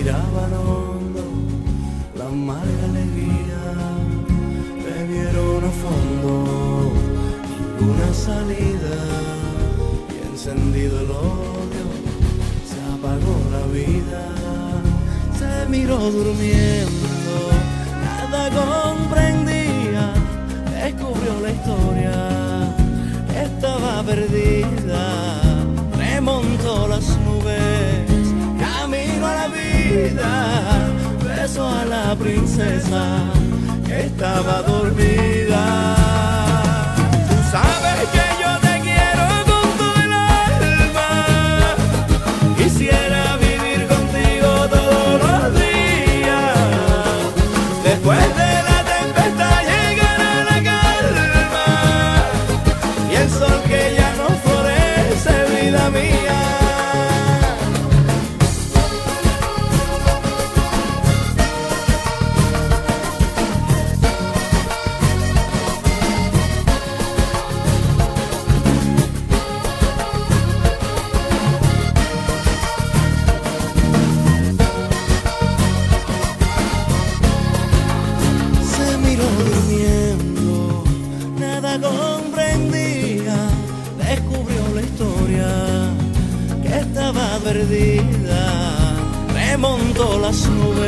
Respiraban hondo la amarga alegría, bebieron a fondo ninguna salida y encendido el odio se apagó la vida, se miró durmiendo. Beso a la princesa que estaba dormida. Perdida, remontó las nubes,